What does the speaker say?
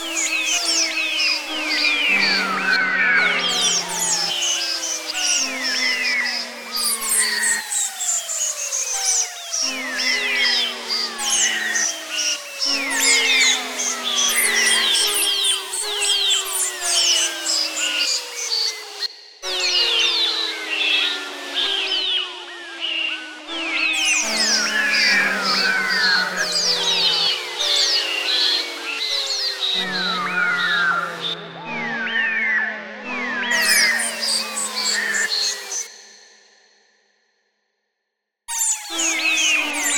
Thank you. Deus.